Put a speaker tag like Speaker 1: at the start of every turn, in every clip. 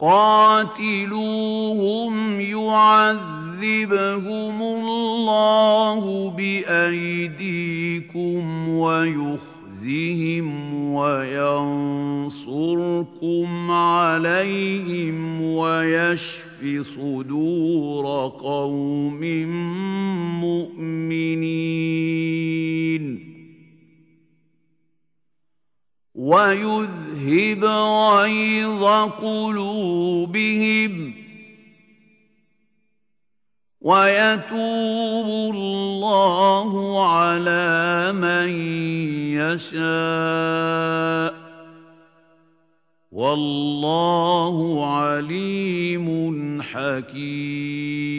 Speaker 1: قاتلوهم يعذبهم الله بأيديكم ويخزهم وينصركم عليهم ويشف صدور قوم مؤمنين. ويذهب غيظ قلوبهم ويتوب الله على من يشاء والله عليم حكيم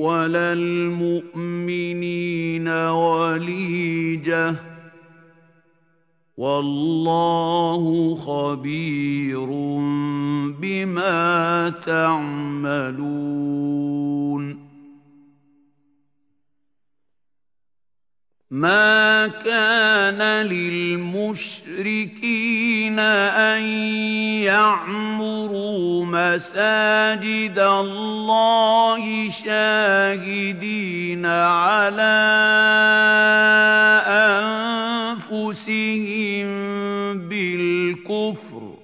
Speaker 1: ولا المؤمنين وليجة والله خبير بما تعملون مَا كَانَ لِلْمُشْرِكِينَ أَن يَعْمُرُوا مَسَاجِدَ اللَّهِ شَاهِدِينَ عَلَىٰ أَنفُسِهِم بِالْكُفْرِ.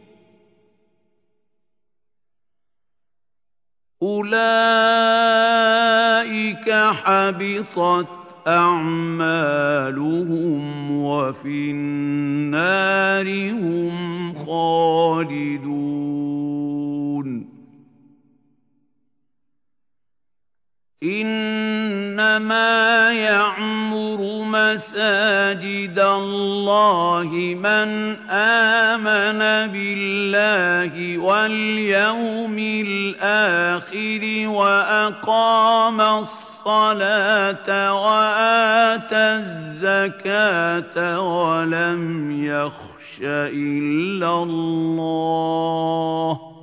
Speaker 1: أُولَٰئِكَ حَبِطَتْ أعمالهم وفي النار هم خالدون. إنما يعمر مساجد الله من آمن بالله واليوم الآخر وأقام الصلاة وآتى الزكاة ولم يخش إلا الله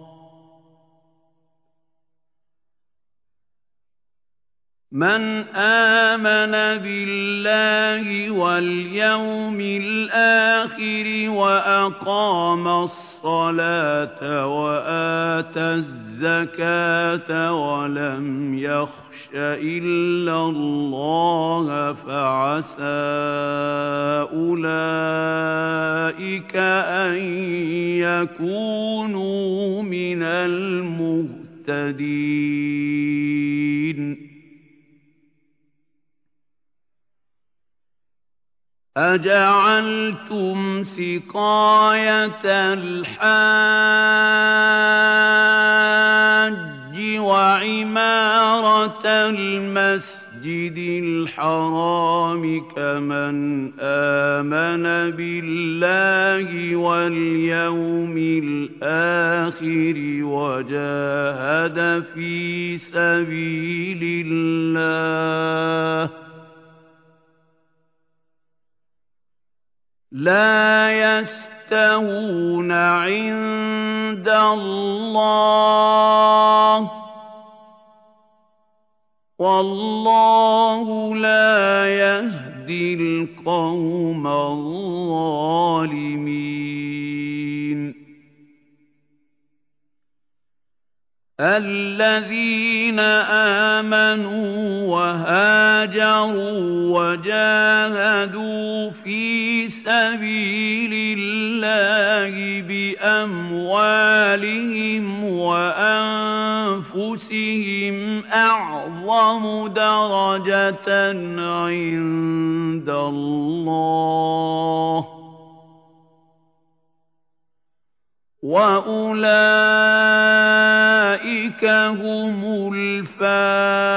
Speaker 1: من آمن بالله واليوم الآخر وأقام الصلاة وآتى الزكاة ولم يخش إلا الله فعسى أولئك أن يكونوا من المهتدين أجعلتم سقاية الحاج وعمارة المسجد الحرام كمن آمن بالله واليوم الآخر وجاهد في سبيل الله لا يستوون عند الله. والله لا يهدي القوم الظالمين. الذين آمنوا وهاجروا وجاهدوا في سبيل الله بأموالهم وأنفسهم أعظم درجة عند الله وأولئك هم الفائزون